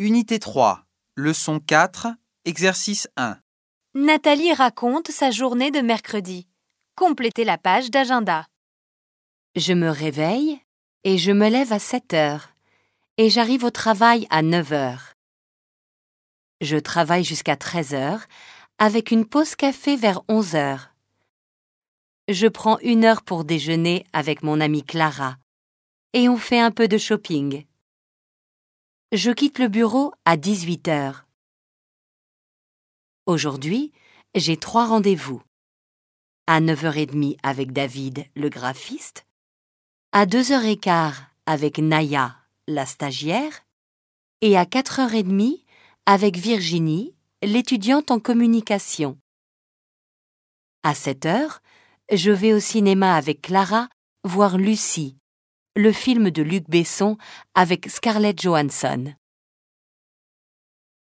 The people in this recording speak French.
Unité 3, leçon 4, exercice 1. Nathalie raconte sa journée de mercredi. Complétez la page d'agenda. Je me réveille et je me lève à 7 heures et j'arrive au travail à 9 heures. Je travaille jusqu'à 13 heures avec une pause café vers 11 heures. Je prends une heure pour déjeuner avec mon amie Clara et on fait un peu de shopping. Je quitte le bureau à 18 heures. Aujourd'hui, j'ai trois rendez-vous. À 9h30 avec David, le graphiste, à 2h15 avec Naya, la stagiaire, et à 4h30 avec Virginie, l'étudiante en communication. À 7h, je vais au cinéma avec Clara voir Lucie, le film de Luc Besson avec Scarlett Johansson.